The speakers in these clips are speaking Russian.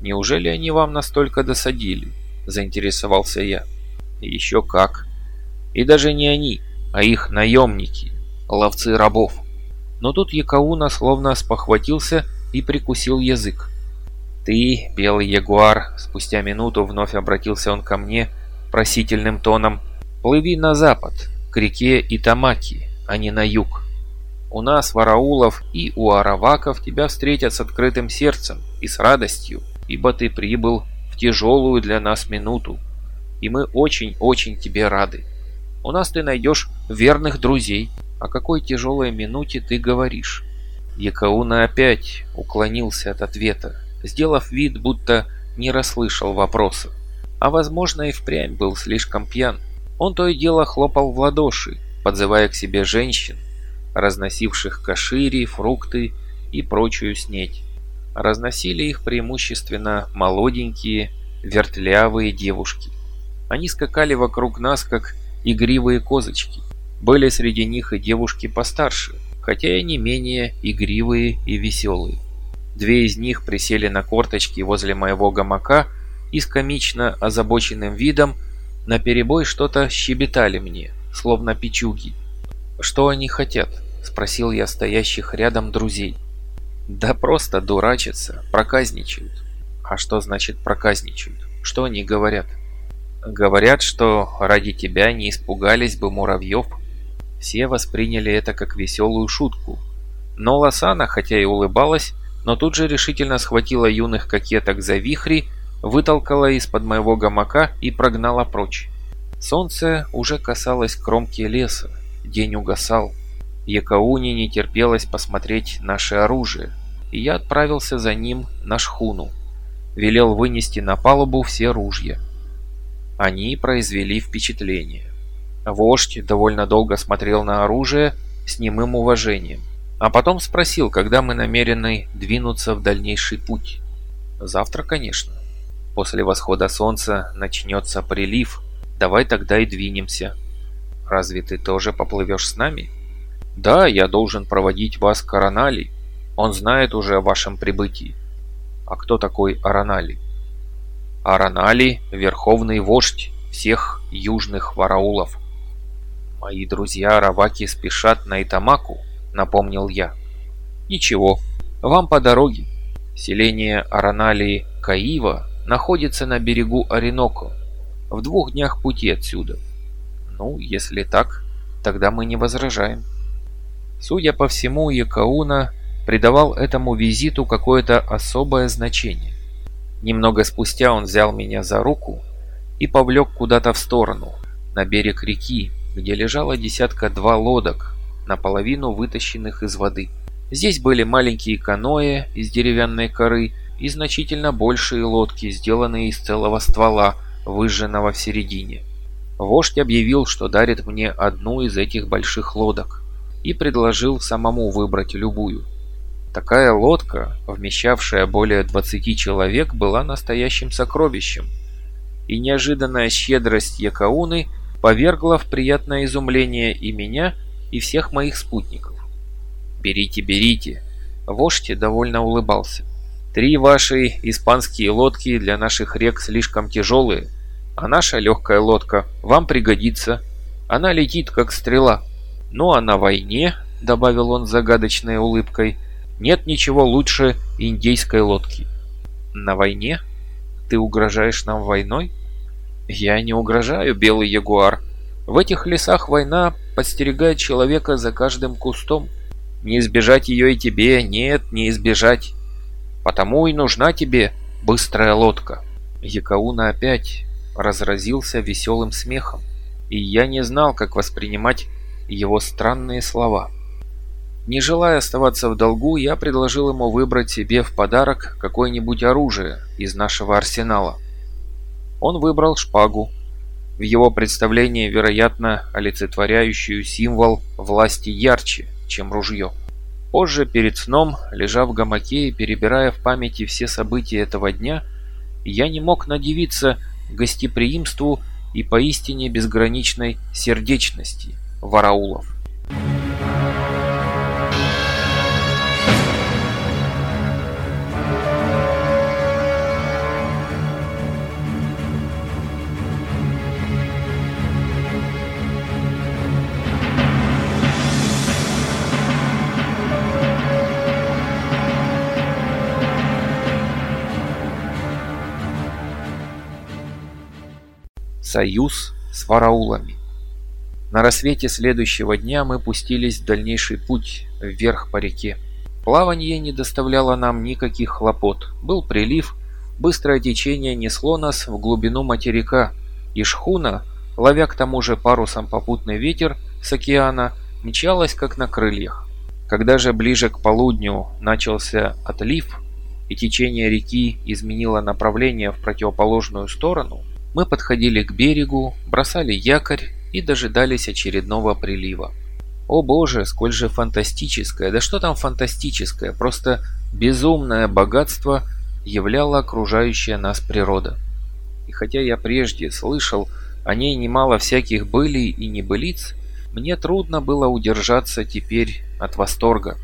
Неужели они вам настолько досадили? Заинтересовался я. Еще как. И даже не они, а их наемники, ловцы рабов. Но тут Якауна словно спохватился и прикусил язык. «Ты, белый ягуар», — спустя минуту вновь обратился он ко мне просительным тоном, «плыви на запад, к реке Итамаки, а не на юг. У нас, вараулов и у араваков, тебя встретят с открытым сердцем и с радостью, ибо ты прибыл в тяжелую для нас минуту, и мы очень-очень тебе рады. У нас ты найдешь верных друзей. О какой тяжелой минуте ты говоришь?» Якауна опять уклонился от ответа, сделав вид, будто не расслышал вопроса. А возможно и впрямь был слишком пьян. Он то и дело хлопал в ладоши, подзывая к себе женщин, разносивших кашири, фрукты и прочую снеть. Разносили их преимущественно молоденькие, вертлявые девушки. Они скакали вокруг нас, как игривые козочки. Были среди них и девушки постарше, хотя и не менее игривые и веселые. Две из них присели на корточки возле моего гамака и с комично озабоченным видом наперебой что-то щебетали мне, словно печуги. «Что они хотят?» – спросил я стоящих рядом друзей. «Да просто дурачатся, проказничают». «А что значит проказничают? Что они говорят?» «Говорят, что ради тебя не испугались бы муравьев». Все восприняли это как веселую шутку. Но Лосана, хотя и улыбалась, но тут же решительно схватила юных кокеток за вихри, вытолкала из-под моего гамака и прогнала прочь. Солнце уже касалось кромки леса, день угасал. Якауне не терпелось посмотреть наше оружие, и я отправился за ним на шхуну. Велел вынести на палубу все ружья. Они произвели впечатление. Вождь довольно долго смотрел на оружие с немым уважением, а потом спросил, когда мы намерены двинуться в дальнейший путь. Завтра, конечно. После восхода солнца начнется прилив, Давай тогда и двинемся. Разве ты тоже поплывешь с нами? Да, я должен проводить вас к Аранали. Он знает уже о вашем прибытии. А кто такой Аранали? Аранали – верховный вождь всех южных вараулов. Мои друзья Раваки спешат на Итамаку, напомнил я. Ничего, вам по дороге. Селение Аранали Каива находится на берегу Ореноко, в двух днях пути отсюда. Ну, если так, тогда мы не возражаем. Судя по всему, Якауна придавал этому визиту какое-то особое значение. Немного спустя он взял меня за руку и повлек куда-то в сторону, на берег реки, где лежала десятка-два лодок, наполовину вытащенных из воды. Здесь были маленькие каноэ из деревянной коры и значительно большие лодки, сделанные из целого ствола, выжженного в середине. Вождь объявил, что дарит мне одну из этих больших лодок и предложил самому выбрать любую. Такая лодка, вмещавшая более 20 человек, была настоящим сокровищем, и неожиданная щедрость Якауны повергла в приятное изумление и меня, и всех моих спутников. «Берите, берите!» Вождь довольно улыбался. Три ваши испанские лодки для наших рек слишком тяжелые, а наша легкая лодка вам пригодится. Она летит, как стрела. Ну а на войне, добавил он загадочной улыбкой, нет ничего лучше индейской лодки. На войне? Ты угрожаешь нам войной? Я не угрожаю, белый ягуар. В этих лесах война подстерегает человека за каждым кустом. Не избежать ее и тебе, нет, не избежать. Потому и нужна тебе быстрая лодка». Якауна опять разразился веселым смехом, и я не знал, как воспринимать его странные слова. Не желая оставаться в долгу, я предложил ему выбрать себе в подарок какое-нибудь оружие из нашего арсенала. Он выбрал шпагу, в его представлении, вероятно, олицетворяющую символ власти ярче, чем ружье. Позже, перед сном, лежа в гамаке и перебирая в памяти все события этого дня, я не мог надевиться гостеприимству и поистине безграничной сердечности вараулов. Союз с вараулами. На рассвете следующего дня мы пустились в дальнейший путь вверх по реке. Плавание не доставляло нам никаких хлопот. Был прилив, быстрое течение несло нас в глубину материка, и шхуна, ловя к тому же парусом попутный ветер с океана, мчалась как на крыльях. Когда же ближе к полудню начался отлив, и течение реки изменило направление в противоположную сторону, мы подходили к берегу, бросали якорь и дожидались очередного прилива. О боже, сколь же фантастическое, да что там фантастическое, просто безумное богатство являла окружающая нас природа. И хотя я прежде слышал о ней немало всяких былей и небылиц, мне трудно было удержаться теперь от восторга.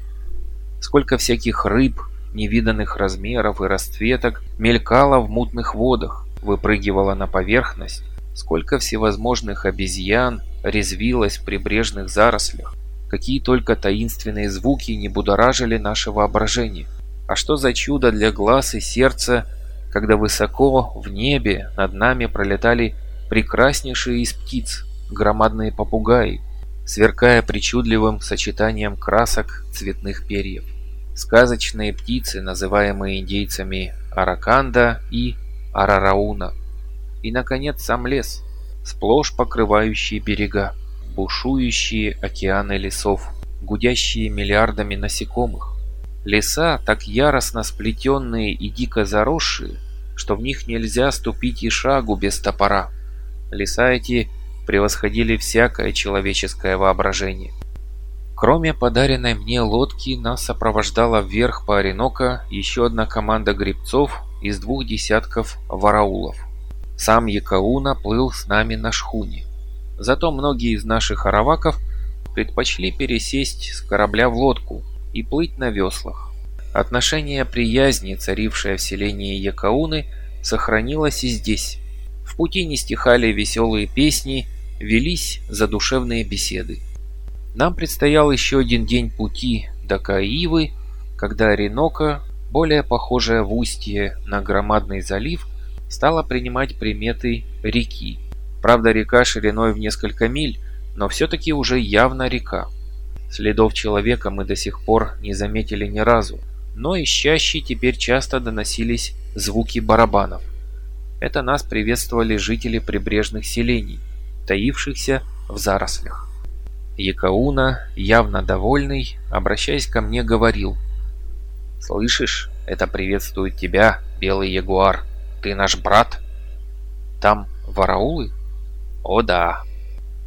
Сколько всяких рыб, невиданных размеров и расцветок мелькало в мутных водах, выпрыгивало на поверхность, сколько всевозможных обезьян резвилось в прибрежных зарослях, какие только таинственные звуки не будоражили наше воображение. А что за чудо для глаз и сердца, когда высоко в небе над нами пролетали прекраснейшие из птиц, громадные попугаи, сверкая причудливым сочетанием красок цветных перьев. Сказочные птицы, называемые индейцами Араканда и Арарауна – и, наконец, сам лес, сплошь покрывающий берега, бушующие океаны лесов, гудящие миллиардами насекомых. Леса, так яростно сплетенные и дико заросшие, что в них нельзя ступить и шагу без топора. Леса эти превосходили всякое человеческое воображение. Кроме подаренной мне лодки, нас сопровождала вверх по Оренока еще одна команда грибцов из двух десятков вараулов. Сам Якауна плыл с нами на шхуне. Зато многие из наших араваков предпочли пересесть с корабля в лодку и плыть на веслах. Отношение приязни, царившее в селении Якауны, сохранилось и здесь. В пути не стихали веселые песни, велись задушевные беседы. Нам предстоял еще один день пути до Каивы, когда Оренока, более похожая в устье на громадный залив, стала принимать приметы реки. Правда, река шириной в несколько миль, но все-таки уже явно река. Следов человека мы до сих пор не заметили ни разу, но из теперь часто доносились звуки барабанов. Это нас приветствовали жители прибрежных селений, таившихся в зарослях. Якауна, явно довольный, обращаясь ко мне, говорил. «Слышишь, это приветствует тебя, белый ягуар ты наш брат? Там вараулы? О да.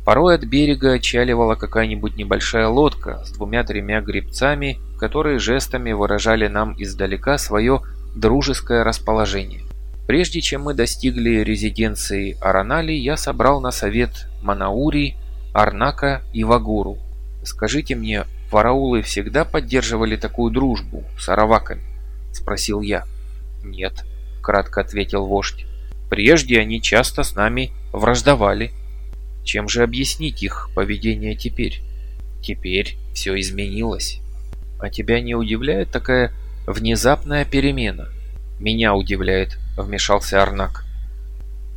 Порой от берега отчаливала какая-нибудь небольшая лодка с двумя-тремя гребцами, которые жестами выражали нам издалека свое дружеское расположение. Прежде чем мы достигли резиденции Аранали, я собрал на совет Манаури, Арнака и Вагуру. «Скажите мне, вараулы всегда поддерживали такую дружбу с араваками?» – спросил я. «Нет», — кратко ответил вождь. «Прежде они часто с нами враждовали. Чем же объяснить их поведение теперь? Теперь все изменилось. А тебя не удивляет такая внезапная перемена?» «Меня удивляет», — вмешался Арнак.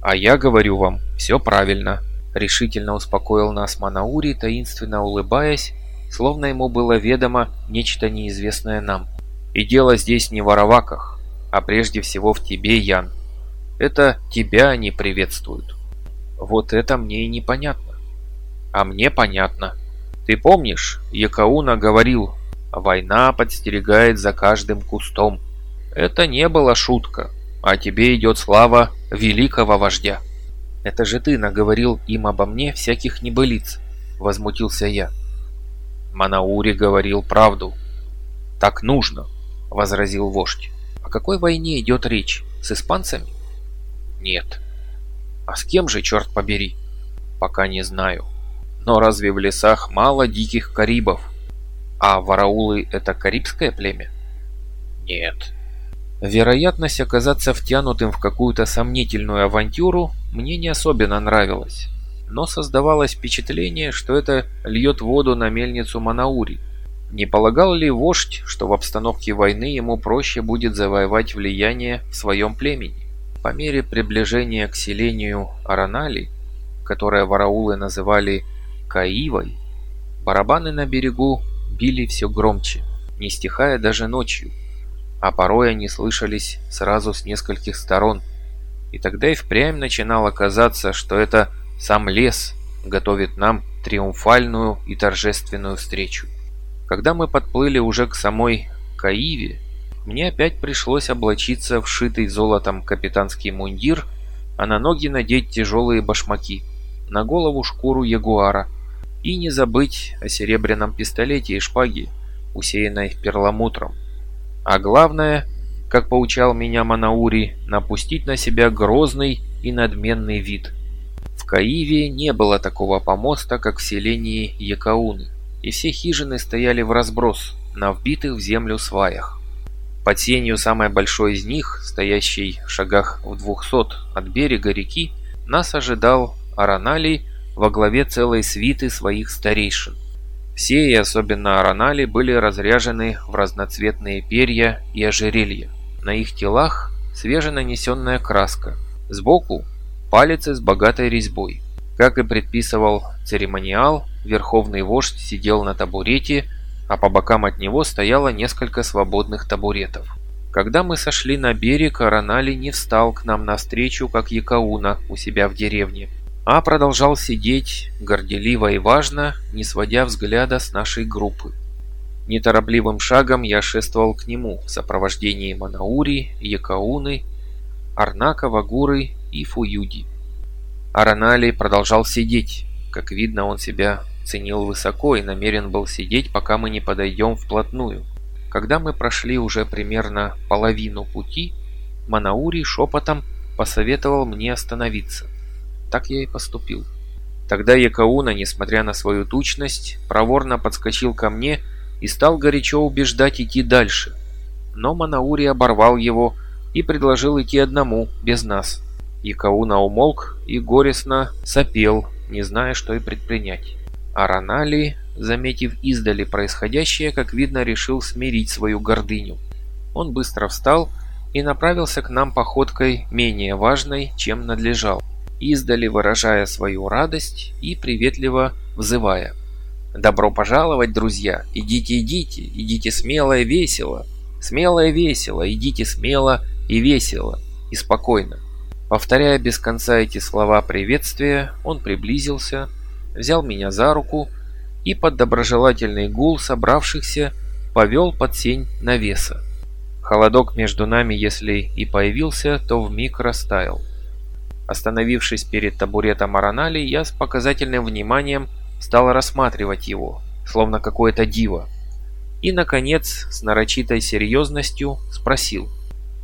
«А я говорю вам, все правильно», — решительно успокоил нас Манаури, таинственно улыбаясь, словно ему было ведомо нечто неизвестное нам. «И дело здесь не в араваках а прежде всего в тебе, Ян. Это тебя они приветствуют. Вот это мне и непонятно. А мне понятно. Ты помнишь, Якауна говорил, война подстерегает за каждым кустом. Это не была шутка, а тебе идет слава великого вождя. Это же ты наговорил им обо мне всяких небылиц, возмутился я. Манаури говорил правду. Так нужно, возразил вождь какой войне идет речь? С испанцами? Нет. А с кем же, черт побери? Пока не знаю. Но разве в лесах мало диких карибов? А вараулы — это карибское племя? Нет. Вероятность оказаться втянутым в какую-то сомнительную авантюру мне не особенно нравилась. Но создавалось впечатление, что это льет воду на мельницу Манаури — не полагал ли вождь, что в обстановке войны ему проще будет завоевать влияние в своем племени? по мере приближения к селению Аранали, которое вараулы называли Каивой, барабаны на берегу били все громче, не стихая даже ночью, а порой они слышались сразу с нескольких сторон, и тогда и впрямь начинало казаться, что это сам лес готовит нам триумфальную и торжественную встречу. Когда мы подплыли уже к самой Каиве, мне опять пришлось облачиться в шитый золотом капитанский мундир, а на ноги надеть тяжелые башмаки, на голову шкуру ягуара и не забыть о серебряном пистолете и шпаге, усеянной перламутром. А главное, как поучал меня Манаури, напустить на себя грозный и надменный вид. Каиве не было такого помоста, как в селении Якауны, и все хижины стояли в разброс на вбитых в землю сваях. Под сенью самой большой из них, стоящей в шагах в двухсот от берега реки, нас ожидал Араналий во главе целой свиты своих старейшин. Все, и особенно Аранали, были разряжены в разноцветные перья и ожерелья. На их телах свеженанесенная краска. Сбоку палец с богатой резьбой. Как и предписывал церемониал, верховный вождь сидел на табурете, а по бокам от него стояло несколько свободных табуретов. Когда мы сошли на берег, Аранали не встал к нам навстречу, как Якауна у себя в деревне, а продолжал сидеть, горделиво и важно, не сводя взгляда с нашей группы. Неторопливым шагом я шествовал к нему в сопровождении Манаури, Якауны, Арнака, Вагуры и Фуюди. Аранали продолжал сидеть. Как видно, он себя ценил высоко и намерен был сидеть, пока мы не подойдем вплотную. Когда мы прошли уже примерно половину пути, Манаури шепотом посоветовал мне остановиться. Так я и поступил. Тогда Якауна, несмотря на свою тучность, проворно подскочил ко мне и стал горячо убеждать идти дальше. Но Манаури оборвал его и предложил идти одному, без нас. Якауна умолк и горестно сопел, не зная, что и предпринять. А Ранали, заметив издали происходящее, как видно, решил смирить свою гордыню. Он быстро встал и направился к нам походкой менее важной, чем надлежал, издали выражая свою радость и приветливо взывая. «Добро пожаловать, друзья! Идите, идите, идите смело и весело! Смело и весело, идите смело и весело и спокойно!» Повторяя без конца эти слова приветствия, он приблизился, взял меня за руку и под доброжелательный гул собравшихся повел под сень навеса. Холодок между нами, если и появился, то вмиг растаял. Остановившись перед табуретом Аранали, я с показательным вниманием стал рассматривать его, словно какое-то диво. И, наконец, с нарочитой серьезностью спросил,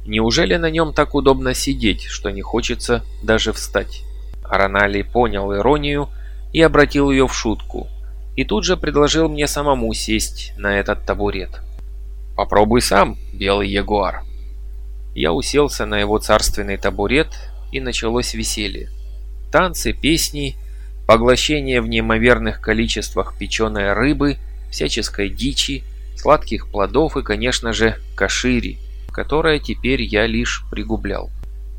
неужели на нем так удобно сидеть, что не хочется даже встать? Аранали понял иронию и обратил ее в шутку, и тут же предложил мне самому сесть на этот табурет. «Попробуй сам, белый ягуар». Я уселся на его царственный табурет, и началось веселье. Танцы, песни, поглощение в неимоверных количествах печеной рыбы, всяческой дичи, сладких плодов и, конечно же, кашири, которое теперь я лишь пригублял.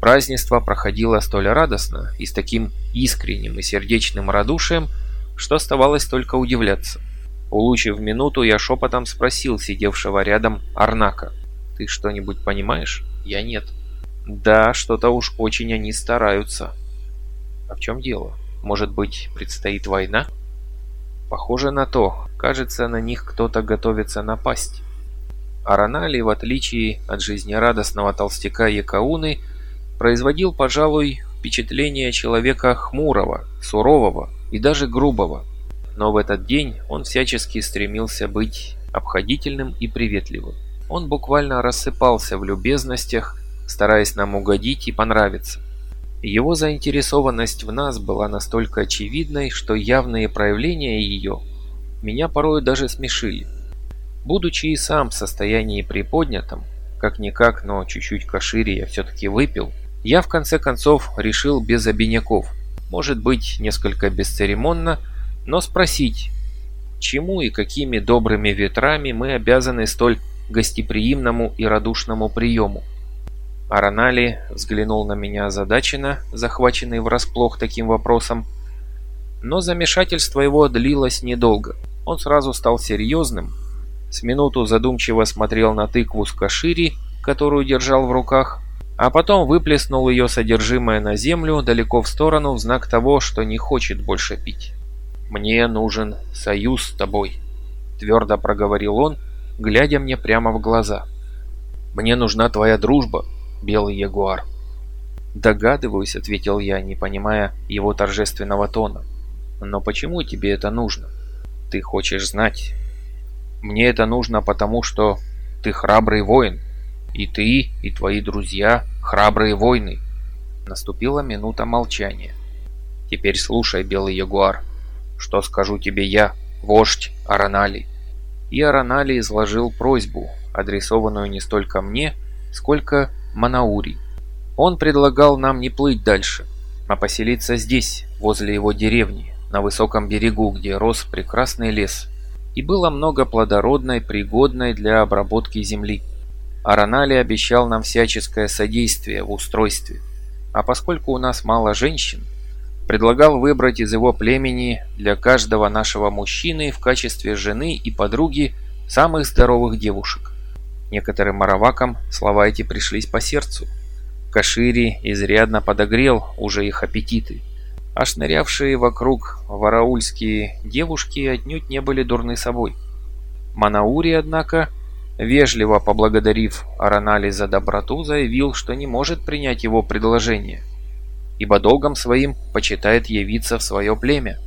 Празднество проходило столь радостно и с таким искренним и сердечным радушием, что оставалось только удивляться. Улучив минуту, я шепотом спросил сидевшего рядом Арнака. «Ты что-нибудь понимаешь?» «Я нет». «Да, что-то уж очень они стараются». «А в чем дело? Может быть, предстоит война?» «Похоже на то. Кажется, на них кто-то готовится напасть». Аранали, в отличие от жизнерадостного толстяка Якауны, производил, пожалуй, впечатление человека хмурого, сурового и даже грубого. Но в этот день он всячески стремился быть обходительным и приветливым. Он буквально рассыпался в любезностях, стараясь нам угодить и понравиться. Его заинтересованность в нас была настолько очевидной, что явные проявления ее меня порой даже смешили. Будучи и сам в состоянии приподнятом, как-никак, но чуть-чуть кашире я все-таки выпил, я в конце концов решил без обиняков, может быть несколько бесцеремонно, но спросить, чему и какими добрыми ветрами мы обязаны столь гостеприимному и радушному приему. Аронали взглянул на меня озадаченно, захваченный врасплох таким вопросом. Но замешательство его длилось недолго. Он сразу стал серьезным, с минуту задумчиво смотрел на тыкву с кашири, которую держал в руках, а потом выплеснул ее содержимое на землю далеко в сторону в знак того, что не хочет больше пить. «Мне нужен союз с тобой», — твердо проговорил он, глядя мне прямо в глаза. «Мне нужна твоя дружба, белый ягуар». «Догадываюсь», — ответил я, не понимая его торжественного тона. «Но почему тебе это нужно? Ты хочешь знать?» «Мне это нужно потому, что ты храбрый воин, и ты, и твои друзья храбрые воины». Наступила минута молчания. «Теперь слушай, белый ягуар», что скажу тебе я, вождь Аронали?» И Аронали изложил просьбу, адресованную не столько мне, сколько Манаури. Он предлагал нам не плыть дальше, а поселиться здесь, возле его деревни, на высоком берегу, где рос прекрасный лес, и было много плодородной, пригодной для обработки земли. Аронали обещал нам всяческое содействие в устройстве, а поскольку у нас мало женщин, предлагал выбрать из его племени для каждого нашего мужчины в качестве жены и подруги самых здоровых девушек. Некоторым аравакам слова эти пришлись по сердцу. Кашири изрядно подогрел уже их аппетиты, а шнырявшие вокруг вараульские девушки отнюдь не были дурны собой. Манаури, однако, вежливо поблагодарив Аранали за доброту, заявил, что не может принять его предложение – ибо долгом своим почитает явиться в свое племя.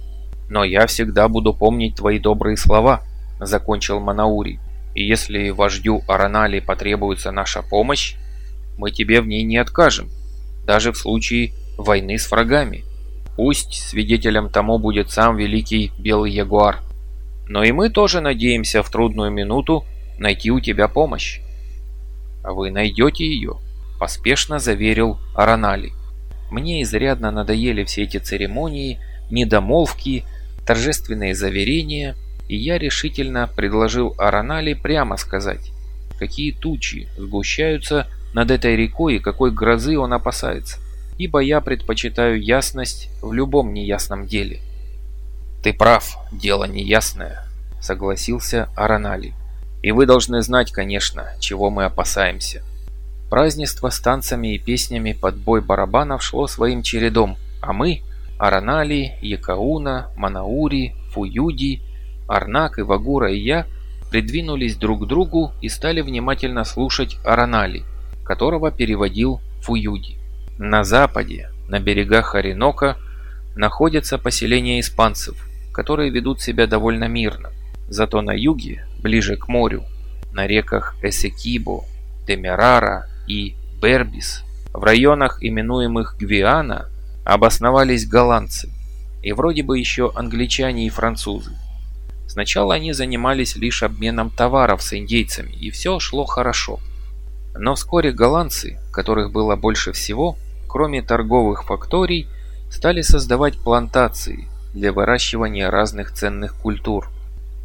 Но я всегда буду помнить твои добрые слова, закончил Манаури. И если вождю Аранали потребуется наша помощь, мы тебе в ней не откажем, даже в случае войны с врагами. Пусть свидетелем тому будет сам великий Белый Ягуар. Но и мы тоже надеемся в трудную минуту найти у тебя помощь. Вы найдете ее, поспешно заверил Аранали. Мне изрядно надоели все эти церемонии, недомолвки, торжественные заверения, и я решительно предложил Аронали прямо сказать, какие тучи сгущаются над этой рекой и какой грозы он опасается, ибо я предпочитаю ясность в любом неясном деле. «Ты прав, дело неясное», — согласился Аронали. «И вы должны знать, конечно, чего мы опасаемся». Празднество с танцами и песнями под бой барабанов шло своим чередом, а мы, Аранали, Якауна, Манаури, Фуюди, Арнак, Ивагура и я придвинулись друг к другу и стали внимательно слушать Аранали, которого переводил Фуюди. На западе, на берегах Оренока, находятся поселения испанцев, которые ведут себя довольно мирно. Зато на юге, ближе к морю, на реках Эсекибо, Темерара, и Бербис, в районах, именуемых Гвиана, обосновались голландцы и вроде бы еще англичане и французы. Сначала они занимались лишь обменом товаров с индейцами, и все шло хорошо. Но вскоре голландцы, которых было больше всего, кроме торговых факторий, стали создавать плантации для выращивания разных ценных культур.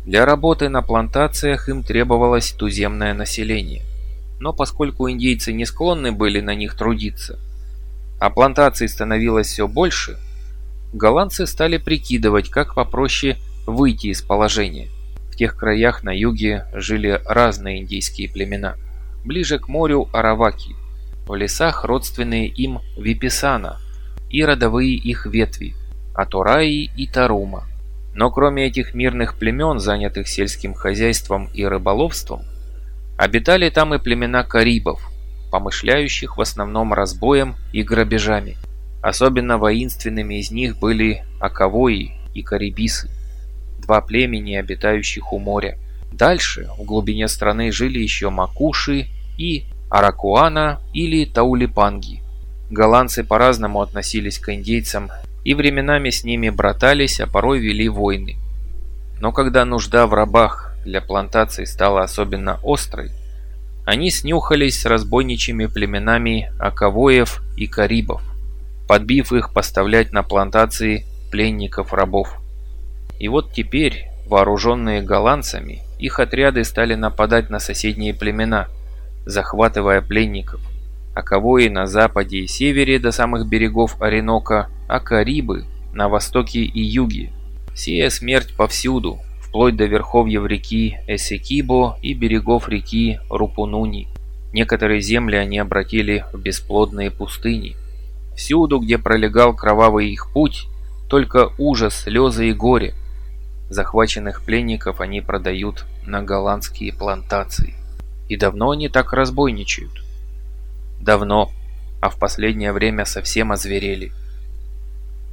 Для работы на плантациях им требовалось туземное население – но поскольку индейцы не склонны были на них трудиться, а плантаций становилось все больше, голландцы стали прикидывать, как попроще выйти из положения. В тех краях на юге жили разные индейские племена. Ближе к морю – араваки, в лесах родственные им Виписана и родовые их ветви – Атураи и Тарума. Но кроме этих мирных племен, занятых сельским хозяйством и рыболовством, Обитали там и племена карибов, помышляющих в основном разбоем и грабежами. Особенно воинственными из них были Аковои и Карибисы, два племени, обитающих у моря. Дальше, в глубине страны, жили еще Макуши и Аракуана или Таулипанги. Голландцы по-разному относились к индейцам и временами с ними братались, а порой вели войны. Но когда нужда в рабах для плантаций стала особенно острой, они снюхались с разбойничьими племенами Аковоев и Карибов, подбив их поставлять на плантации пленников-рабов. И вот теперь, вооруженные голландцами, их отряды стали нападать на соседние племена, захватывая пленников, Аковои на западе и севере до самых берегов Оренока, а Карибы на востоке и юге. Сея смерть повсюду, вплоть до верховьев реки Эсекибо и берегов реки Рупунуни. Некоторые земли они обратили в бесплодные пустыни. Всюду, где пролегал кровавый их путь, только ужас, слезы и горе. Захваченных пленников они продают на голландские плантации. И давно они так разбойничают? Давно, а в последнее время совсем озверели.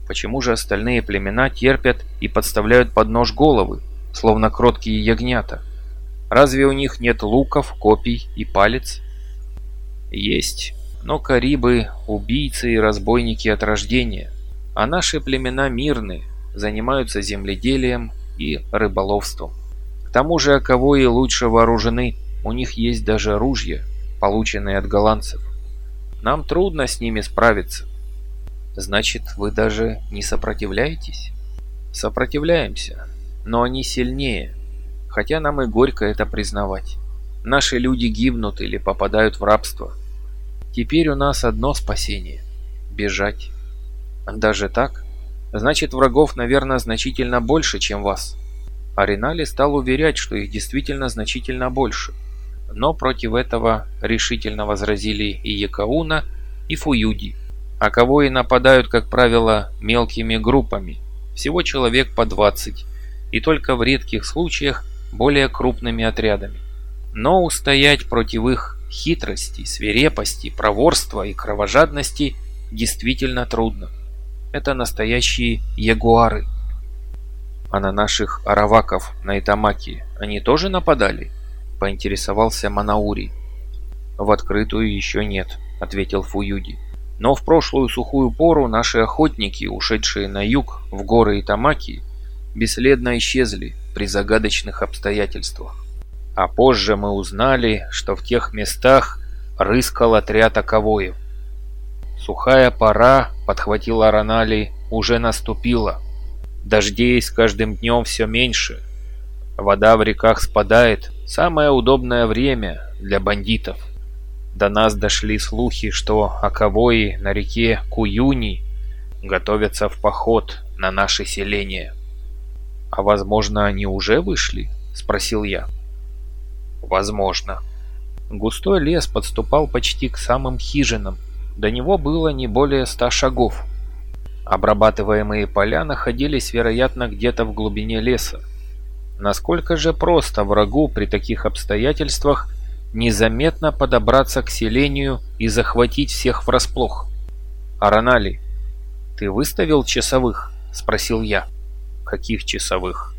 Почему же остальные племена терпят и подставляют под нож головы, словно кроткие ягнята? Разве у них нет луков, копий и палец? Есть, но карибы – убийцы и разбойники от рождения, а наши племена мирные, занимаются земледелием и рыболовством. К тому же оковои лучше вооружены, у них есть даже ружья, полученные от голландцев. Нам трудно с ними справиться. Значит, вы даже не сопротивляетесь? Сопротивляемся, но они сильнее, хотя нам и горько это признавать. Наши люди гибнут или попадают в рабство. Теперь у нас одно спасение – бежать. Даже так? Значит, врагов, наверное, значительно больше, чем вас. Аринали стал уверять, что их действительно значительно больше. Но против этого решительно возразили и Якауна, и Фуюди. А кого и нападают, как правило, мелкими группами, всего человек по 20, и только в редких случаях более крупными отрядами. Но устоять против их хитрости, свирепости, проворства и кровожадности действительно трудно. Это настоящие ягуары. А на наших араваков на Итамаке они тоже нападали? Поинтересовался Манаури. В открытую еще нет, ответил Фуюди. Но в прошлую сухую пору наши охотники, ушедшие на юг в горы Итамаки, бесследно исчезли при загадочных обстоятельствах. А позже мы узнали, что в тех местах рыскал отряд оковоев. Сухая пора, подхватила Ронали, уже наступила. Дождей с каждым днем все меньше. Вода в реках спадает. Самое удобное время для бандитов. До нас дошли слухи, что оковои на реке Куюни готовятся в поход на наше селение. «А возможно, они уже вышли?» – спросил я. Возможно. Густой лес подступал почти к самым хижинам. До него было не более ста шагов. Обрабатываемые поля находились, вероятно, где-то в глубине леса. Насколько же просто врагу при таких обстоятельствах незаметно подобраться к селению и захватить всех врасплох? «Аронали, ты выставил часовых?» – спросил я. «Каких часовых?»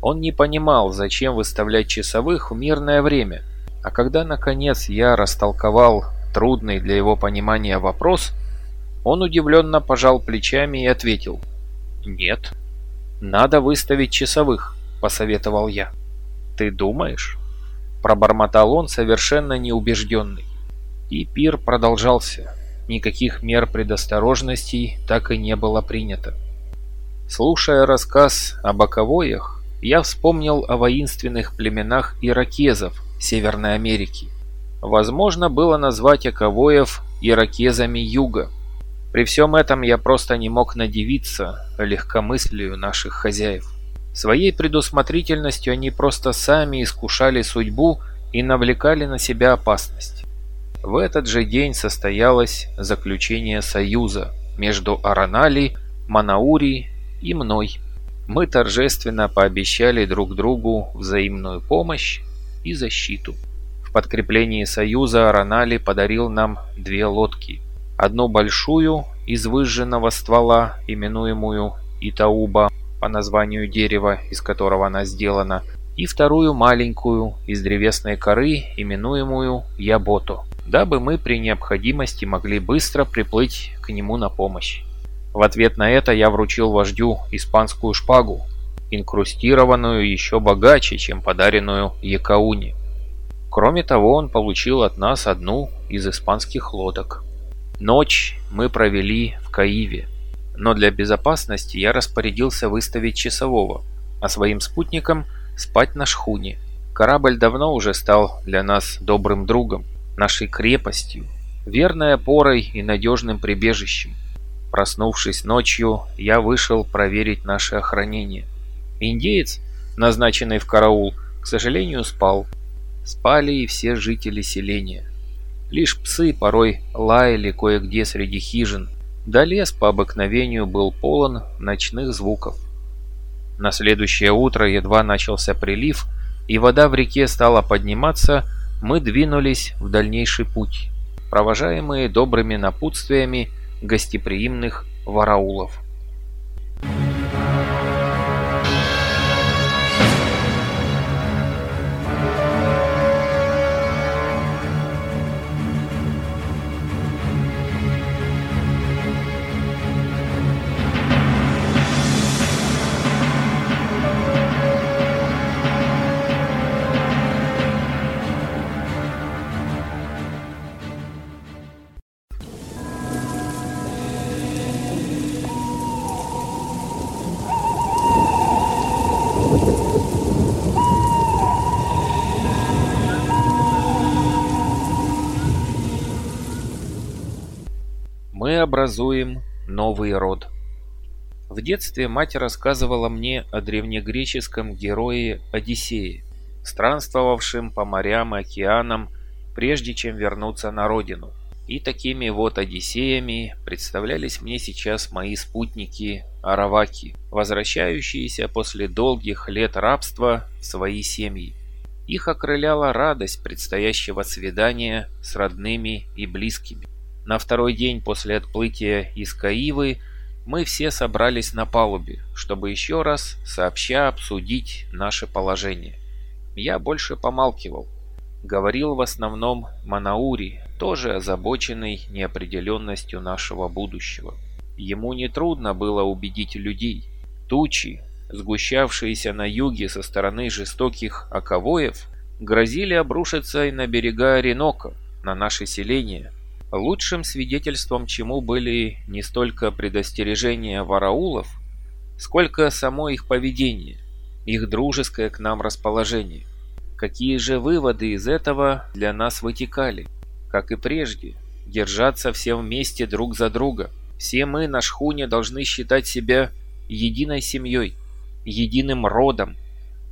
Он не понимал, зачем выставлять часовых в мирное время. А когда, наконец, я растолковал трудный для его понимания вопрос, он удивленно пожал плечами и ответил. «Нет, надо выставить часовых», — посоветовал я. «Ты думаешь?» Пробормотал он, совершенно неубежденный. И пир продолжался. Никаких мер предосторожностей так и не было принято. Слушая рассказ о боковоях, я вспомнил о воинственных племенах иракезов Северной Америки. Возможно было назвать аковоев иракезами юга. При всем этом я просто не мог надевиться легкомыслию наших хозяев. Своей предусмотрительностью они просто сами искушали судьбу и навлекали на себя опасность. В этот же день состоялось заключение союза между Аранали, Манаури и мной мы торжественно пообещали друг другу взаимную помощь и защиту. В подкреплении союза Ронали подарил нам две лодки. Одну большую из выжженного ствола, именуемую Итауба по названию дерева, из которого она сделана, и вторую маленькую из древесной коры, именуемую Ябото, дабы мы при необходимости могли быстро приплыть к нему на помощь. В ответ на это я вручил вождю испанскую шпагу, инкрустированную еще богаче, чем подаренную Якауне. Кроме того, он получил от нас одну из испанских лодок. Ночь мы провели в Каиве, но для безопасности я распорядился выставить часового, а своим спутникам спать на шхуне. Корабль давно уже стал для нас добрым другом, нашей крепостью, верной опорой и надежным прибежищем. Проснувшись ночью, я вышел проверить наше охранение. Индеец, назначенный в караул, к сожалению, спал. Спали и все жители селения. Лишь псы порой лаяли кое-где среди хижин, да лес по обыкновению был полон ночных звуков. На следующее утро едва начался прилив, и вода в реке стала подниматься, мы двинулись в дальнейший путь, провожаемые добрыми напутствиями гостеприимных вараулов. Мы образуем новый род. В детстве мать рассказывала мне о древнегреческом герое Одиссее, странствовавшем по морям и океанам, прежде чем вернуться на родину. И такими вот Одиссеями представлялись мне сейчас мои спутники Араваки, возвращающиеся после долгих лет рабства в свои семьи. Их окрыляла радость предстоящего свидания с родными и близкими. На второй день после отплытия из Каивы мы все собрались на палубе, чтобы еще раз сообща обсудить наше положение. Я больше помалкивал. Говорил в основном Манаури, тоже озабоченный неопределенностью нашего будущего. Ему нетрудно было убедить людей. Тучи, сгущавшиеся на юге со стороны жестоких оковоев, грозили обрушиться и на берега Оренока, на наше селение – Лучшим свидетельством чему были не столько предостережения вараулов, сколько само их поведение, их дружеское к нам расположение. Какие же выводы из этого для нас вытекали? Как и прежде, держаться всем вместе друг за друга. Все мы на шхуне должны считать себя единой семьей, единым родом,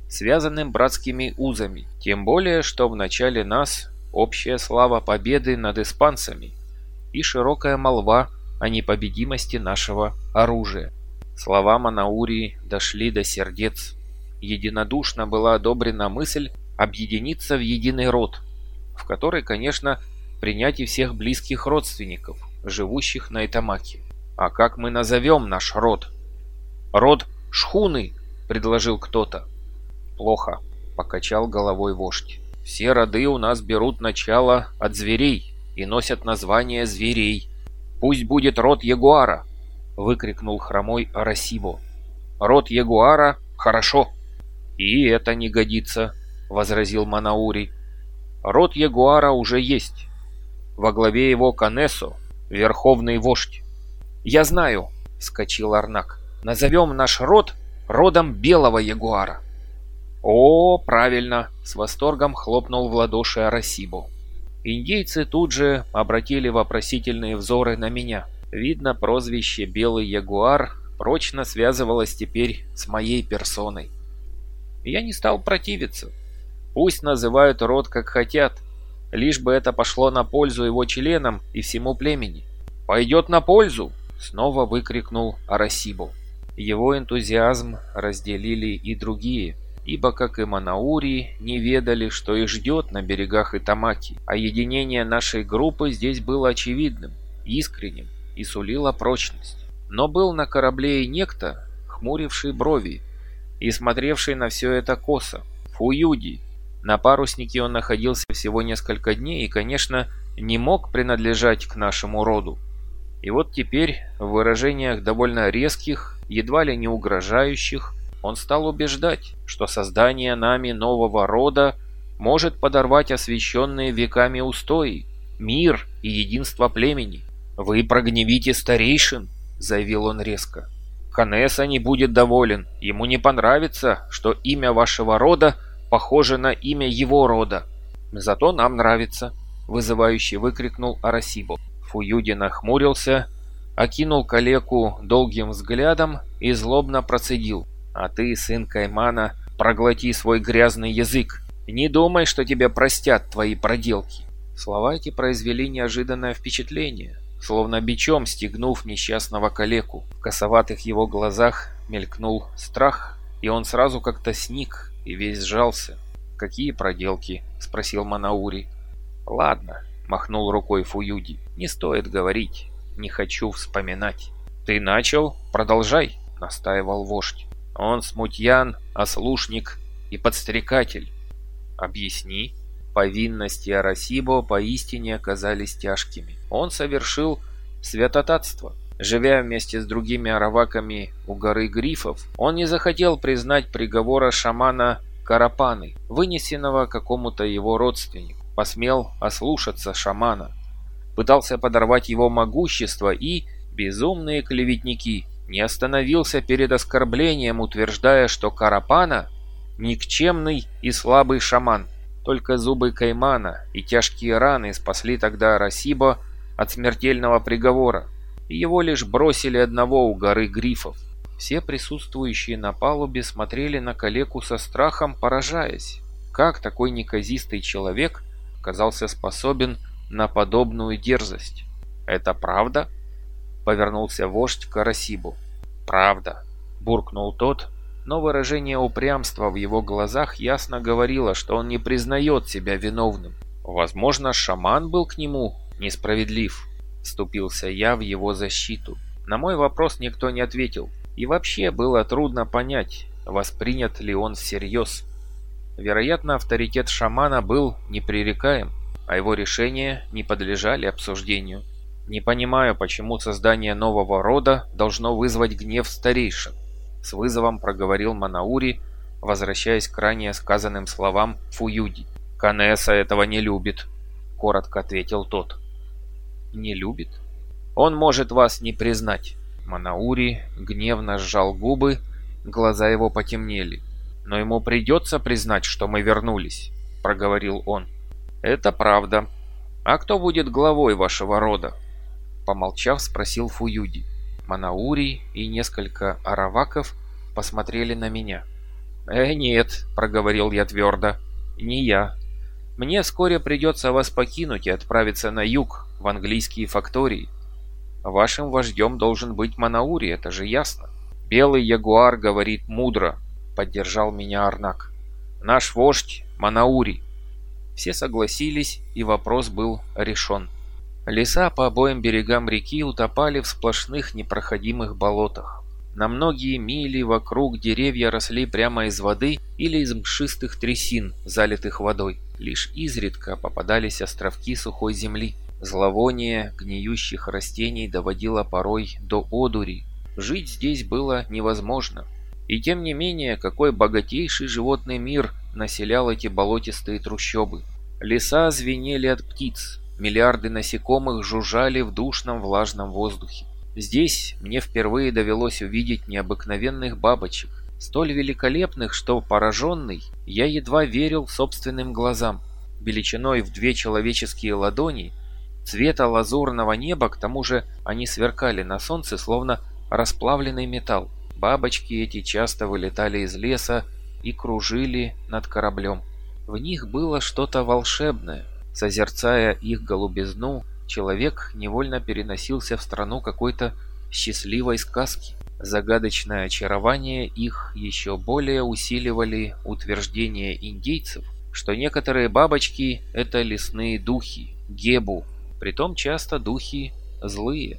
связанным братскими узами. Тем более, что в начале нас общая слава победы над испанцами и широкая молва о непобедимости нашего оружия. Слова Манаурии дошли до сердец. Единодушно была одобрена мысль объединиться в единый род, в который, конечно, принять и всех близких родственников, живущих на Итамаке. А как мы назовем наш род? Род Шхуны, предложил кто-то. Плохо, покачал головой вождь. Все роды у нас берут начало от зверей и носят название зверей. Пусть будет род Ягуара, выкрикнул хромой Арасибо. Род Ягуара хорошо. И это не годится, возразил Манаури. Род Ягуара уже есть. Во главе его Канесо, верховный вождь. Я знаю, вскочил Арнак. Назовем наш род родом белого ягуара. «О, правильно!» — с восторгом хлопнул в ладоши Арасибо. Индейцы тут же обратили вопросительные взоры на меня. Видно, прозвище «Белый Ягуар» прочно связывалось теперь с моей персоной. Я не стал противиться. Пусть называют род как хотят, лишь бы это пошло на пользу его членам и всему племени. «Пойдет на пользу!» — снова выкрикнул Арасибо. Его энтузиазм разделили и другие — ибо, как и Манаури, не ведали, что их ждет на берегах Итамаки, а единение нашей группы здесь было очевидным, искренним и сулило прочность. Но был на корабле и некто, хмуривший брови и смотревший на все это косо, Фуюди. На паруснике он находился всего несколько дней и, конечно, не мог принадлежать к нашему роду. И вот теперь, в выражениях довольно резких, едва ли не угрожающих, он стал убеждать, что создание нами нового рода может подорвать освященные веками устои, мир и единство племени. «Вы прогневите старейшин», — заявил он резко. «Ханеса не будет доволен, ему не понравится, что имя вашего рода похоже на имя его рода. Зато нам нравится. вызывающе выкрикнул Арасибо. Фуюди нахмурился, окинул калеку долгим взглядом и злобно процедил. «А ты, сын Каймана, проглоти свой грязный язык. Не думай, что тебе простят твои проделки». Слова эти произвели неожиданное впечатление, словно бичом стегнув несчастного калеку. В косоватых его глазах мелькнул страх, и он сразу как-то сник и весь сжался. «Какие проделки?» — спросил Манаури. «Ладно», — махнул рукой Фуюди. «Не стоит говорить. Не хочу вспоминать». «Ты начал? Продолжай», — настаивал вождь. «Он смутьян, ослушник и подстрекатель». «Объясни». Повинности Арасибо поистине оказались тяжкими. Он совершил святотатство. Живя вместе с другими араваками у горы Грифов, он не захотел признать приговора шамана Карапаны, вынесенного какому-то его родственнику, посмел ослушаться шамана, пытался подорвать его могущество и, безумные клеветники, не остановился перед оскорблением, утверждая, что Карапана – никчемный и слабый шаман. Только зубы Каймана и тяжкие раны спасли тогда Расибо от смертельного приговора, и его лишь бросили одного у горы Грифов. Все присутствующие на палубе смотрели на калеку со страхом, поражаясь, как такой неказистый человек оказался способен на подобную дерзость. «Это правда?» — повернулся вождь к Карасибу. «Правда», — буркнул тот, но выражение упрямства в его глазах ясно говорило, что он не признает себя виновным. «Возможно, шаман был к нему несправедлив», — вступился я в его защиту. На мой вопрос никто не ответил. И вообще было трудно понять, воспринят ли он всерьез. Вероятно, авторитет шамана был непререкаем, а его решения не подлежали обсуждению. Не понимаю, почему создание нового рода должно вызвать гнев старейшин. С вызовом проговорил Манаури, возвращаясь к ранее сказанным словам Фуюди. «Канесса этого не любит», — коротко ответил тот. «Не любит? Он может вас не признать. Манаури гневно сжал губы, глаза его потемнели. «Но ему придется признать, что мы вернулись», — проговорил он. «Это правда. А кто будет главой вашего рода?» Помолчав, спросил Фуюди. Манаури и несколько араваков посмотрели на меня. «Э, нет», — проговорил я твердо, — «не я. Мне вскоре придется вас покинуть и отправиться на юг, в английские фактории. Вашим вождем должен быть Манаури, это же ясно. Белый ягуар говорит мудро, поддержал меня Арнак. Наш вождь Манаури. Все согласились, и вопрос был решен. Леса по обоим берегам реки утопали в сплошных непроходимых болотах. На многие мили вокруг деревья росли прямо из воды или из мшистых трясин, залитых водой. Лишь изредка попадались островки сухой земли. Зловоние гниющих растений доводило порой до одури. Жить здесь было невозможно. И тем не менее, какой богатейший животный мир населял эти болотистые трущобы. Леса звенели от птиц, миллиарды насекомых жужжали в душном влажном воздухе. Здесь мне впервые довелось увидеть необыкновенных бабочек, столь великолепных, что пораженный, я едва верил собственным глазам. Величиной в две человеческие ладони Цвета лазурного неба, к тому же они сверкали на солнце, словно расплавленный металл. Бабочки эти часто вылетали из леса и кружили над кораблем. В них было что-то волшебное. Созерцая их голубизну, человек невольно переносился в страну какой-то счастливой сказки. Загадочное очарование их еще более усиливали утверждения индейцев, что некоторые бабочки – это лесные духи, гебу, Притом часто духи злые.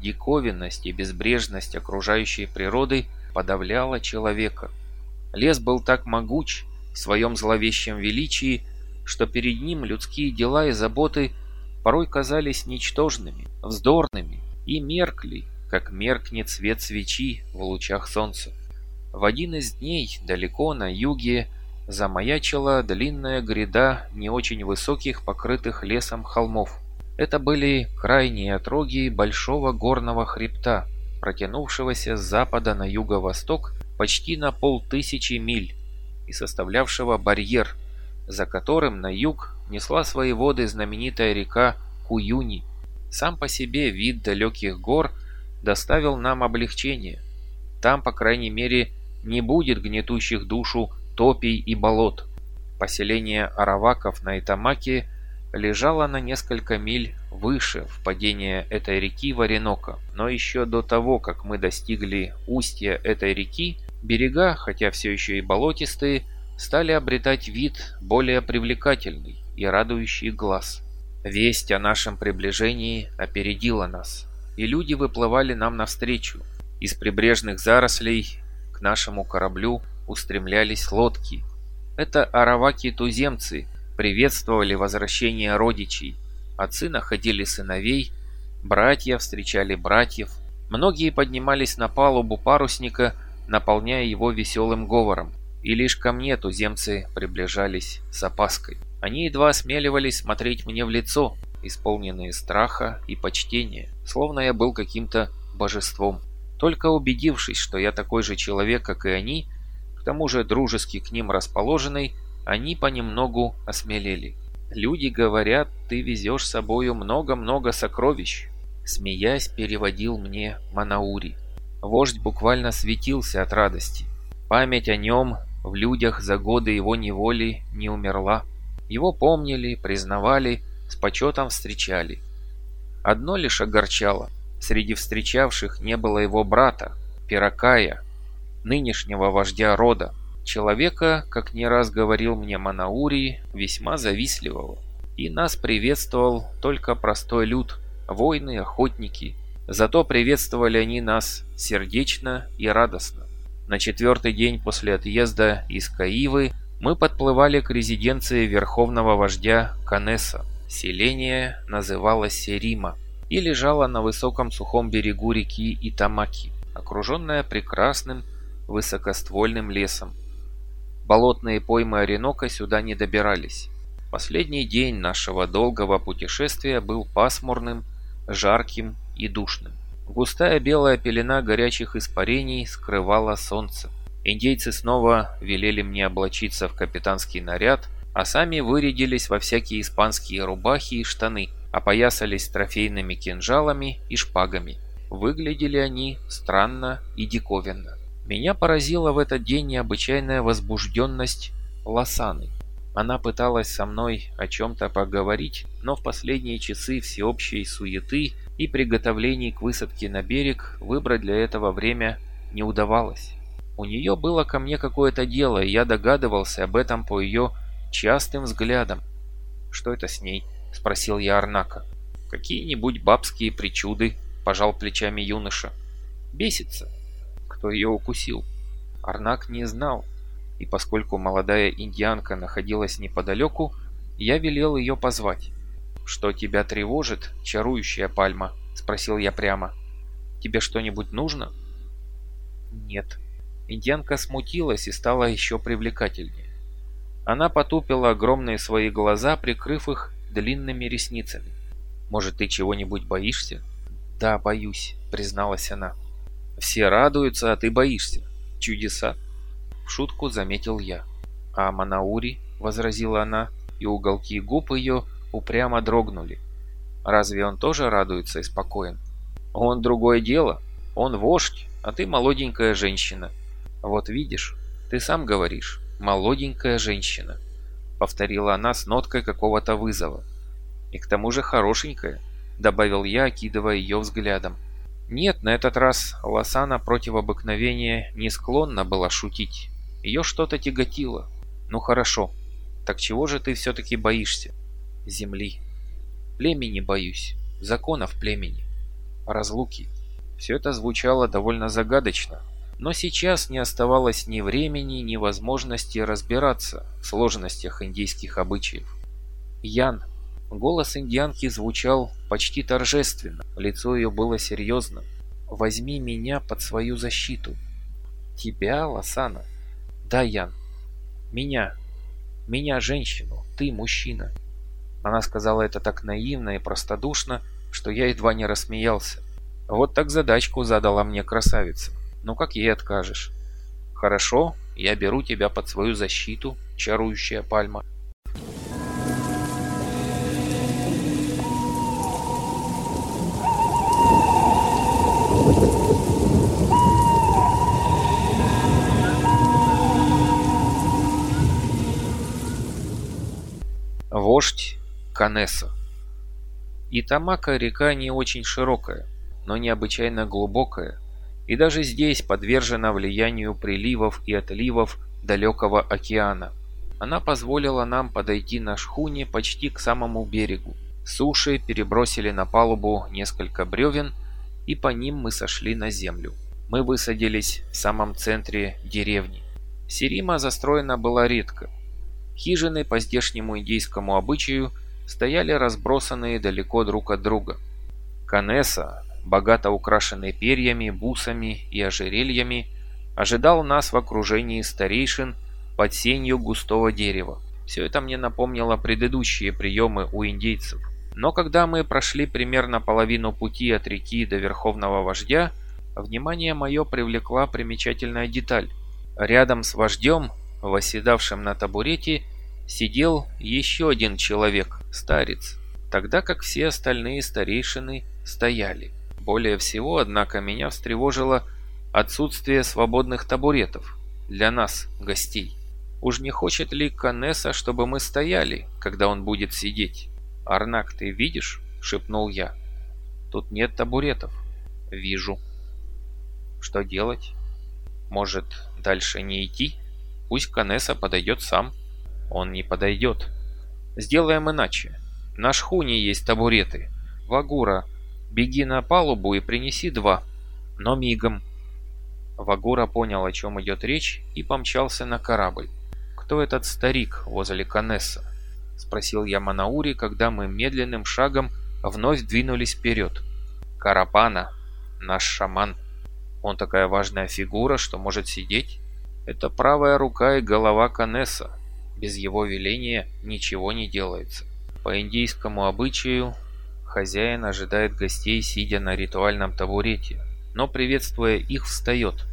Диковинность и безбрежность окружающей природы подавляла человека. Лес был так могуч в своем зловещем величии, что перед ним людские дела и заботы порой казались ничтожными, вздорными и меркли, как меркнет свет свечи в лучах солнца. В один из дней далеко на юге замаячила длинная гряда не очень высоких, покрытых лесом холмов. Это были крайние отроги большого горного хребта, протянувшегося с запада на юго-восток почти на полтысячи миль и составлявшего барьер, за которым на юг несла свои воды знаменитая река Куюни. Сам по себе вид далеких гор доставил нам облегчение. Там, по крайней мере, не будет гнетущих душу топий и болот. Поселение араваков на Итамаке лежало на несколько миль выше впадения этой реки в Оренока. Но еще до того, как мы достигли устья этой реки, берега, хотя все еще и болотистые, стали обретать вид более привлекательный и радующий глаз. Весть о нашем приближении опередила нас, и люди выплывали нам навстречу. Из прибрежных зарослей к нашему кораблю устремлялись лодки. Это араваки-туземцы приветствовали возвращение родичей. Отцы находили сыновей, братья встречали братьев. Многие поднимались на палубу парусника, наполняя его веселым говором. И лишь ко мне туземцы приближались с опаской. Они едва осмеливались смотреть мне в лицо, исполненные страха и почтения, словно я был каким-то божеством. Только убедившись, что я такой же человек, как и они, к тому же дружески к ним расположенный, они понемногу осмелели. «Люди говорят, ты везешь с собою много-много сокровищ», смеясь, переводил мне Манаури. Вождь буквально светился от радости. Память о нем в людях за годы его неволи не умерла. Его помнили, признавали, с почетом встречали. Одно лишь огорчало. Среди встречавших не было его брата, Пиракая, нынешнего вождя рода, человека, как не раз говорил мне Манаури, весьма завистливого. И нас приветствовал только простой люд, воины, охотники. Зато приветствовали они нас сердечно и радостно. На четвертый день после отъезда из Каивы мы подплывали к резиденции верховного вождя Канеса. Селение называлось Серима и лежало на высоком сухом берегу реки Итамаки, окруженное прекрасным высокоствольным лесом. Болотные поймы Оренока сюда не добирались. Последний день нашего долгого путешествия был пасмурным, жарким и душным. Густая белая пелена горячих испарений скрывала солнце. Индейцы снова велели мне облачиться в капитанский наряд, а сами вырядились во всякие испанские рубахи и штаны, опоясались трофейными кинжалами и шпагами. Выглядели они странно и диковинно. Меня поразила в этот день необычайная возбужденность Лосаны. Она пыталась со мной о чем-то поговорить, но в последние часы всеобщей суеты и приготовлений к высадке на берег выбрать для этого время не удавалось. У нее было ко мне какое-то дело, и я догадывался об этом по ее частым взглядам. «Что это с ней?» – спросил я Арнака. «Какие-нибудь бабские причуды», – пожал плечами юноша. «Бесится» кто ее укусил. Арнак не знал, и поскольку молодая индианка находилась неподалеку, я велел ее позвать. «Что тебя тревожит, чарующая пальма?» – спросил я прямо. «Тебе что-нибудь нужно?» «Нет». Индианка смутилась и стала еще привлекательнее. Она потупила огромные свои глаза, прикрыв их длинными ресницами. «Может, ты чего-нибудь боишься?» «Да, боюсь», — призналась она. Все радуются, а ты боишься. Чудеса. В шутку заметил я. А Манаури, возразила она, и уголки губ ее упрямо дрогнули. Разве он тоже радуется и спокоен? Он другое дело. Он вождь, а ты молоденькая женщина. Вот видишь, ты сам говоришь, молоденькая женщина. Повторила она с ноткой какого-то вызова. И к тому же хорошенькая, добавил я, окидывая ее взглядом. Нет, на этот раз Лосана против обыкновения не склонна была шутить. Ее что-то тяготило. Ну хорошо, так чего же ты все-таки боишься? Земли. Племени боюсь, законов племени, разлуки. Все это звучало довольно загадочно, но сейчас не оставалось ни времени, ни возможности разбираться в сложностях индийских обычаев. Ян, Голос индианки звучал почти торжественно, лицо ее было серьезно. «Возьми меня под свою защиту». «Тебя, Лосана?» «Да, Ян. Меня. Меня, женщину. Ты, мужчина». Она сказала это так наивно и простодушно, что я едва не рассмеялся. Вот так задачку задала мне красавица. Ну как ей откажешь? Хорошо, я беру тебя под свою защиту, чарующая пальма. Вождь Канесса. Итамака река не очень широкая, но необычайно глубокая, и даже здесь подвержена влиянию приливов и отливов далекого океана. Она позволила нам подойти на шхуне почти к самому берегу. Суши перебросили на палубу несколько бревен, и по ним мы сошли на землю. Мы высадились в самом центре деревни. Серима застроена была редко. Хижины по здешнему индейскому обычаю стояли разбросанные далеко друг от друга. Канеса, богато украшенный перьями, бусами и ожерельями, ожидал нас в окружении старейшин под сенью густого дерева. Все это мне напомнило предыдущие приемы у индейцев. Но когда мы прошли примерно половину пути от реки до Верховного Вождя, внимание мое привлекла примечательная деталь. Рядом с вождем, восседавшим на табурете, сидел еще один человек, старец, тогда как все остальные старейшины стояли. Более всего, однако, меня встревожило отсутствие свободных табуретов для нас, гостей. Уж не хочет ли Канесса, чтобы мы стояли, когда он будет сидеть? «Арнак, ты видишь?» — шепнул я. «Тут нет табуретов». «Вижу». «Что делать? Может, дальше не идти? Пусть Канесса подойдет сам». «Он не подойдет». «Сделаем иначе. На шхуне есть табуреты. Вагура, беги на палубу и принеси два. Но мигом». Вагура понял, о чем идет речь, и помчался на корабль. «Кто этот старик возле Канесса?» — спросил я Манаури, когда мы медленным шагом вновь двинулись вперед. «Карапана, наш шаман. Он такая важная фигура, что может сидеть. Это правая рука и голова Канесса. Без его веления ничего не делается. По индийскому обычаю хозяин ожидает гостей, сидя на ритуальном табурете, но, приветствуя их, встает.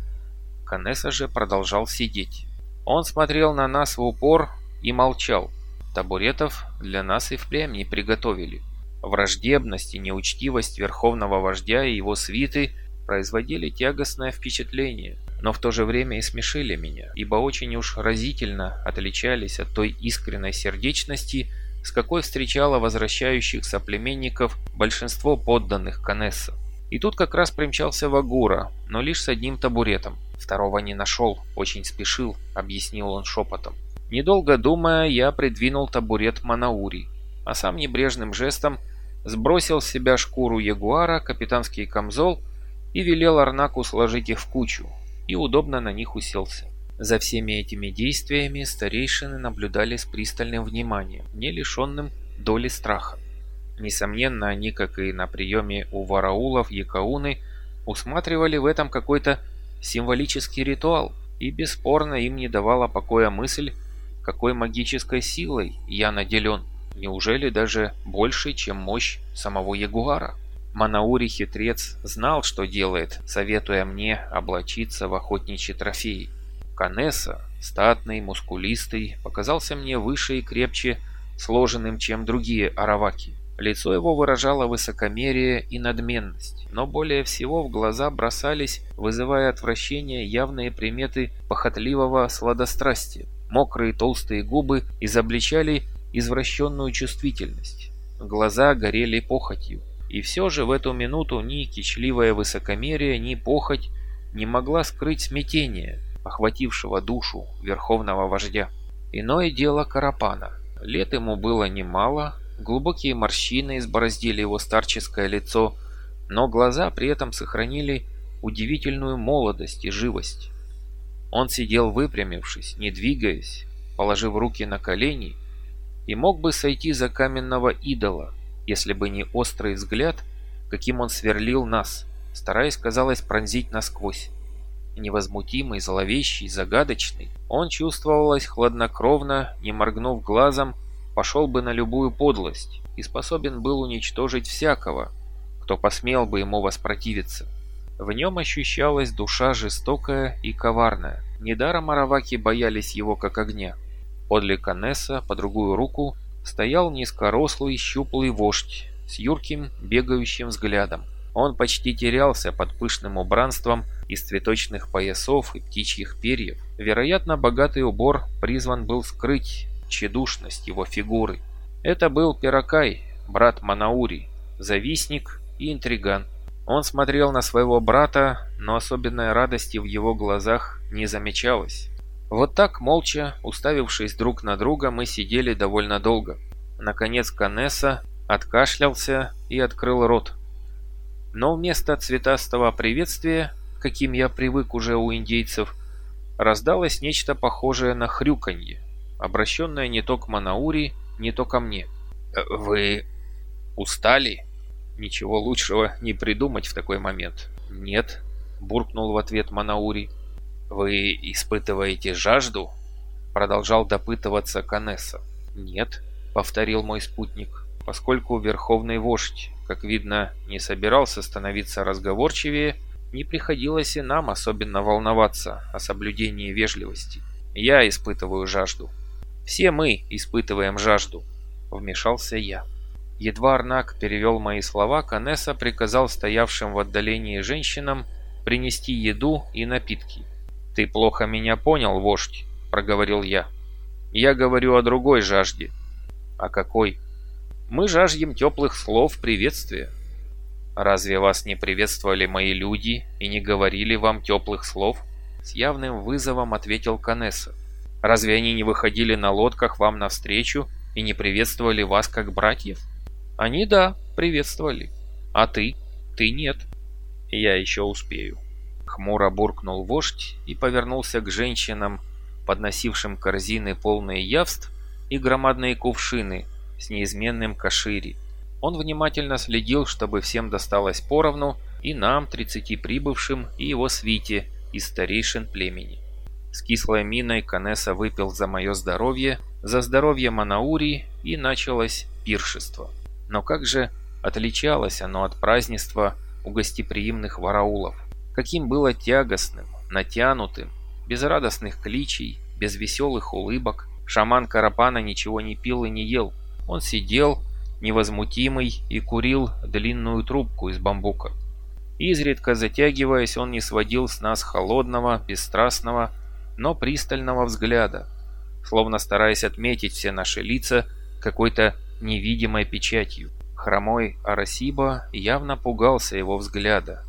Канесса же продолжал сидеть. Он смотрел на нас в упор и молчал. Табуретов для нас и впрямь не приготовили. Враждебность и неучтивость верховного вождя и его свиты производили тягостное впечатление, но в то же время и смешили меня, ибо очень уж разительно отличались от той искренней сердечности, с какой встречало возвращающихся племенников большинство подданных Канесса. И тут как раз примчался Вагура, но лишь с одним табуретом. Второго не нашел, очень спешил, объяснил он шепотом. Недолго думая, я придвинул табурет Манаури, а сам небрежным жестом сбросил с себя шкуру ягуара, капитанский камзол и велел Арнаку сложить их в кучу, и удобно на них уселся. За всеми этими действиями старейшины наблюдали с пристальным вниманием, не лишенным доли страха. Несомненно, они, как и на приеме у вараулов Якауны, усматривали в этом какой-то символический ритуал, и бесспорно им не давала покоя мысль, какой магической силой я наделен. Неужели даже больше, чем мощь самого Ягуара? Манаури хитрец знал, что делает, советуя мне облачиться в охотничьи трофеи. Канесса, статный, мускулистый, показался мне выше и крепче сложенным, чем другие араваки. Лицо его выражало высокомерие и надменность, но более всего в глаза бросались, вызывая отвращение, явные приметы похотливого сладострастия. Мокрые толстые губы изобличали извращенную чувствительность. Глаза горели похотью. И все же в эту минуту ни кичливое высокомерие, ни похоть не могла скрыть смятение, охватившего душу верховного вождя. Иное дело Карапана. Лет ему было немало, Глубокие морщины избороздили его старческое лицо, но глаза при этом сохранили удивительную молодость и живость. Он сидел выпрямившись, не двигаясь, положив руки на колени, и мог бы сойти за каменного идола, если бы не острый взгляд, каким он сверлил нас, стараясь, казалось, пронзить насквозь. Невозмутимый, зловещий, загадочный, он чувствовалось хладнокровно, не моргнув глазом, пошел бы на любую подлость и способен был уничтожить всякого, кто посмел бы ему воспротивиться. В нем ощущалась душа жестокая и коварная. Недаром араваки боялись его как огня. Подле Канесса, по другую руку, стоял низкорослый щуплый вождь с юрким бегающим взглядом. Он почти терялся под пышным убранством из цветочных поясов и птичьих перьев. Вероятно, богатый убор призван был скрыть тщедушность его фигуры. Это был Пиракай, брат Манаури, завистник и интриган. Он смотрел на своего брата, но особенной радости в его глазах не замечалось. Вот так, молча, уставившись друг на друга, мы сидели довольно долго. Наконец Канесса откашлялся и открыл рот. Но вместо цветастого приветствия, каким я привык уже у индейцев, раздалось нечто похожее на хрюканье, обращенное не то к Манаури, не то ко мне. «Э, «Вы устали?» Ничего лучшего не придумать в такой момент. «Нет», — буркнул в ответ Манаури. «Вы испытываете жажду?» Продолжал допытываться Канесса. «Нет», — повторил мой спутник, поскольку верховный вождь, как видно, не собирался становиться разговорчивее, не приходилось и нам особенно волноваться о соблюдении вежливости. Я испытываю жажду. Все мы испытываем жажду, вмешался я. Едва Арнак перевел мои слова, Канесса приказал стоявшим в отдалении женщинам принести еду и напитки. «Ты плохо меня понял, вождь», — проговорил я. «Я говорю о другой жажде». «А какой?» «Мы жаждем теплых слов приветствия». «Разве вас не приветствовали мои люди и не говорили вам теплых слов?» С явным вызовом ответил Канесса. «Разве они не выходили на лодках вам навстречу и не приветствовали вас как братьев?» Они, да, приветствовали. А ты? Ты нет. Я еще успею. Хмуро буркнул вождь и повернулся к женщинам, подносившим корзины полные явств и громадные кувшины с неизменным кашири. Он внимательно следил, чтобы всем досталось поровну, и нам, тридцати прибывшим, и его свите из старейшин племени. С кислой миной Канеса выпил за мое здоровье, за здоровье Манаури, и началось пиршество. Но как же отличалось оно от празднества у гостеприимных вараулов? Каким было тягостным, натянутым, без радостных кличей, без веселых улыбок. Шаман Карапана ничего не пил и не ел. Он сидел, невозмутимый, и курил длинную трубку из бамбука. Изредка затягиваясь, он не сводил с нас холодного, бесстрастного, но пристального взгляда, словно стараясь отметить все наши лица какой-то невидимой печатью. Хромой Арасиба явно пугался его взгляда,